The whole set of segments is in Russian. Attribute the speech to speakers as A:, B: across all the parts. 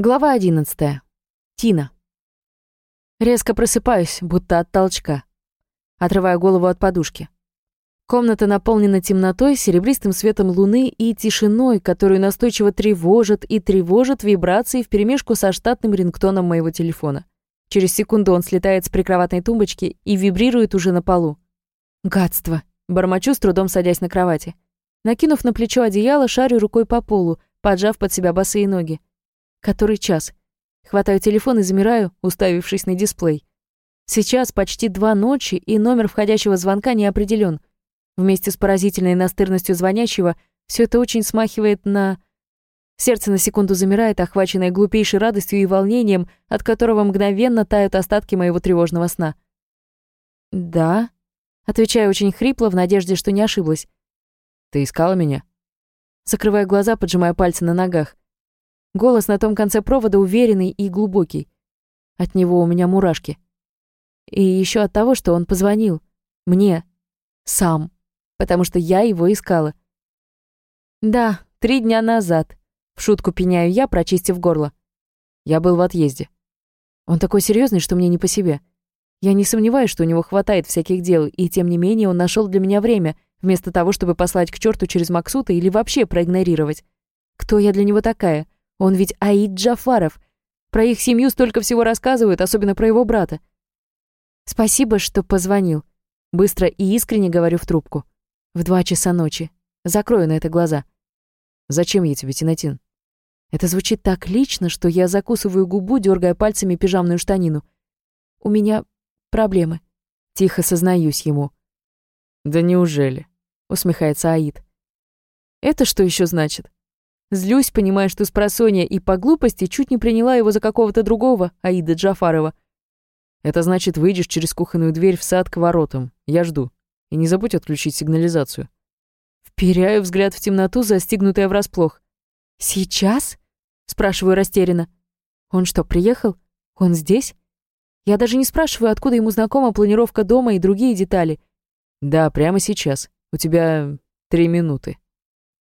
A: Глава одиннадцатая. Тина. Резко просыпаюсь, будто от толчка. Отрываю голову от подушки. Комната наполнена темнотой, серебристым светом луны и тишиной, которую настойчиво тревожит и тревожит вибрации вперемешку со штатным рингтоном моего телефона. Через секунду он слетает с прикроватной тумбочки и вибрирует уже на полу. Гадство. Бормочу, с трудом садясь на кровати. Накинув на плечо одеяло, шарю рукой по полу, поджав под себя босые ноги. Который час? Хватаю телефон и замираю, уставившись на дисплей. Сейчас почти два ночи, и номер входящего звонка не определен. Вместе с поразительной настырностью звонящего все это очень смахивает на... Сердце на секунду замирает, охваченное глупейшей радостью и волнением, от которого мгновенно тают остатки моего тревожного сна. «Да», — отвечаю очень хрипло, в надежде, что не ошиблась.
B: «Ты искала меня?»
A: Закрываю глаза, поджимая пальцы на ногах. Голос на том конце провода уверенный и глубокий. От него у меня мурашки. И еще от того, что он позвонил. Мне. Сам. Потому что я его искала. Да, три дня назад. В шутку пеняю я, прочистив горло.
B: Я был в отъезде.
A: Он такой серьезный, что мне не по себе. Я не сомневаюсь, что у него хватает всяких дел, и тем не менее он нашел для меня время, вместо того, чтобы послать к черту через Максута или вообще проигнорировать. Кто я для него такая? Он ведь Аид Джафаров. Про их семью столько всего рассказывают, особенно про его брата. Спасибо, что позвонил. Быстро и искренне говорю в трубку. В два часа ночи. Закрою на это глаза.
B: Зачем я тебе, Тинатин?
A: Это звучит так лично, что я закусываю губу, дергая пальцами пижамную штанину. У меня проблемы. Тихо сознаюсь ему.
B: Да неужели?
A: Усмехается Аид. Это что еще значит? Злюсь, понимая, что с просонья и по глупости чуть не приняла его за какого-то другого, Аида Джафарова.
B: Это значит, выйдешь через кухонную дверь в сад к воротам. Я жду. И не забудь отключить сигнализацию.
A: Вперяю взгляд в темноту, застигнутая врасплох. «Сейчас?» — спрашиваю растерянно. «Он что, приехал? Он здесь?» Я даже не спрашиваю, откуда ему знакома планировка дома и другие детали.
B: «Да, прямо сейчас. У тебя три минуты».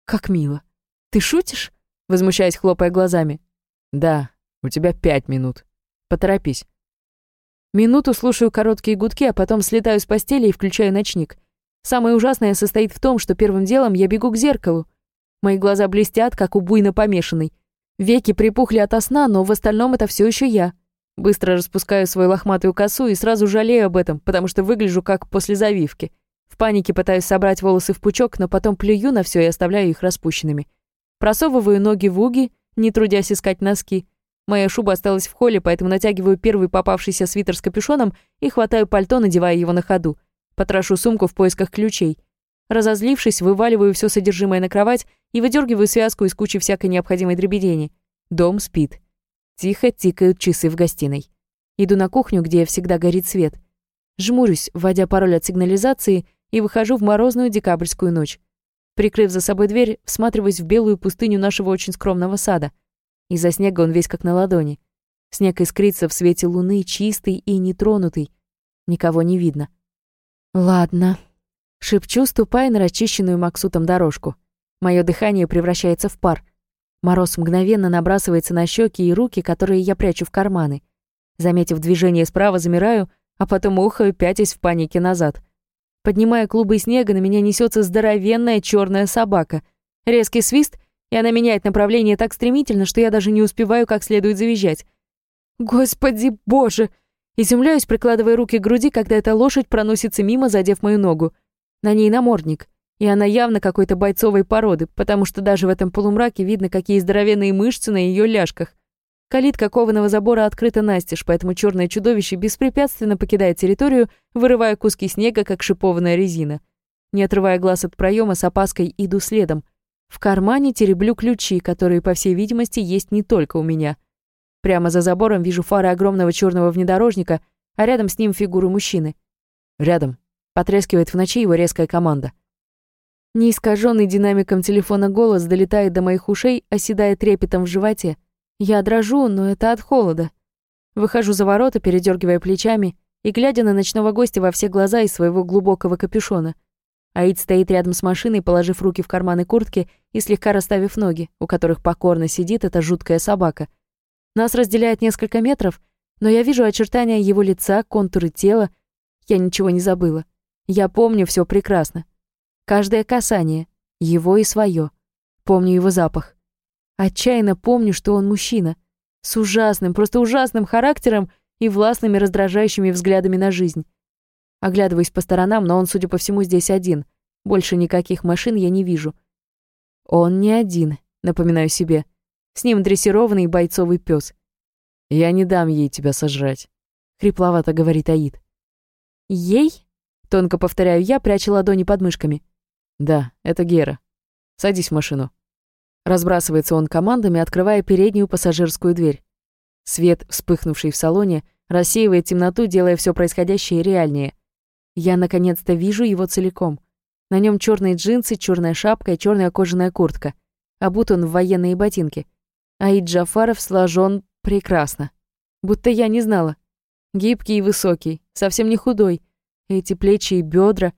A: «Как мило. «Ты шутишь?» — возмущаясь, хлопая глазами.
B: «Да, у тебя пять минут. Поторопись».
A: Минуту слушаю короткие гудки, а потом слетаю с постели и включаю ночник. Самое ужасное состоит в том, что первым делом я бегу к зеркалу. Мои глаза блестят, как у буйно помешанной. Веки припухли от сна, но в остальном это все еще я. Быстро распускаю свою лохматую косу и сразу жалею об этом, потому что выгляжу как после завивки. В панике пытаюсь собрать волосы в пучок, но потом плюю на все и оставляю их распущенными. Просовываю ноги в уги, не трудясь искать носки. Моя шуба осталась в холле, поэтому натягиваю первый попавшийся свитер с капюшоном и хватаю пальто, надевая его на ходу. Потрошу сумку в поисках ключей. Разозлившись, вываливаю все содержимое на кровать и выдергиваю связку из кучи всякой необходимой дребедени. Дом спит. Тихо тикают часы в гостиной. Иду на кухню, где всегда горит свет. Жмурюсь, вводя пароль от сигнализации, и выхожу в морозную декабрьскую ночь. Прикрыв за собой дверь, всматриваясь в белую пустыню нашего очень скромного сада. Из-за снега он весь как на ладони. Снег искрится в свете луны, чистый и нетронутый. Никого не видно. «Ладно», — шепчу, ступая на расчищенную Максутом дорожку. Мое дыхание превращается в пар. Мороз мгновенно набрасывается на щеки и руки, которые я прячу в карманы. Заметив движение справа, замираю, а потом ухаю, пятясь в панике назад — Поднимая клубы снега, на меня несется здоровенная черная собака. Резкий свист, и она меняет направление так стремительно, что я даже не успеваю как следует завизжать. «Господи боже!» Изумляюсь, прикладывая руки к груди, когда эта лошадь проносится мимо, задев мою ногу. На ней намордник, и она явно какой-то бойцовой породы, потому что даже в этом полумраке видно, какие здоровенные мышцы на ее ляжках. Калитка кованого забора открыта настежь, поэтому черное чудовище беспрепятственно покидает территорию, вырывая куски снега, как шипованная резина. Не отрывая глаз от проема, с опаской иду следом. В кармане тереблю ключи, которые, по всей видимости, есть не только у меня. Прямо за забором вижу фары огромного черного внедорожника, а рядом с ним фигуру мужчины.
B: «Рядом», — потрескивает в ночи его резкая команда.
A: Неискаженный динамиком телефона голос долетает до моих ушей, оседая трепетом в животе — я дрожу, но это от холода. Выхожу за ворота, передергивая плечами и глядя на ночного гостя во все глаза из своего глубокого капюшона. Аид стоит рядом с машиной, положив руки в карманы куртки и слегка расставив ноги, у которых покорно сидит эта жуткая собака. Нас разделяет несколько метров, но я вижу очертания его лица, контуры тела. Я ничего не забыла. Я помню все прекрасно. Каждое касание, его и свое. Помню его запах. Отчаянно помню, что он мужчина. С ужасным, просто ужасным характером и властными раздражающими взглядами на жизнь. Оглядываюсь по сторонам, но он, судя по всему, здесь один. Больше никаких машин я не вижу. Он не один, напоминаю себе. С ним дрессированный бойцовый пес.
B: «Я не дам ей тебя сожрать», — хрипловато говорит Аид.
A: «Ей?» — тонко повторяю я, пряча ладони под мышками.
B: «Да, это Гера. Садись в машину». Разбрасывается он командами, открывая переднюю пассажирскую дверь. Свет, вспыхнувший в салоне, рассеивает темноту, делая все происходящее реальнее. Я наконец-то вижу его целиком. На нем черные джинсы, черная шапка и черная кожаная куртка. Обут он в военные ботинки. Аид Джафаров сложен прекрасно. Будто я не знала. Гибкий и высокий, совсем не худой. Эти плечи и бедра.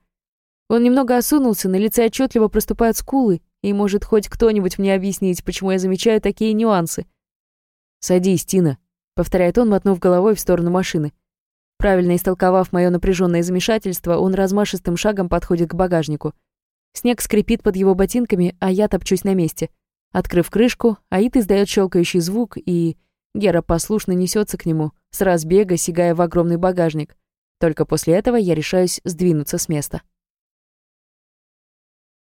B: Он немного осунулся, на лице отчетливо проступают скулы, и может хоть кто-нибудь мне объяснить, почему я замечаю такие нюансы. «Садись, Тина», — повторяет он, мотнув головой в сторону машины.
A: Правильно истолковав мое напряженное замешательство, он размашистым шагом подходит к багажнику. Снег скрипит под его ботинками, а я топчусь на месте. Открыв крышку, Аид издает щелкающий звук, и Гера послушно несется к нему, с разбега сигая в огромный багажник. Только после этого я решаюсь сдвинуться с места.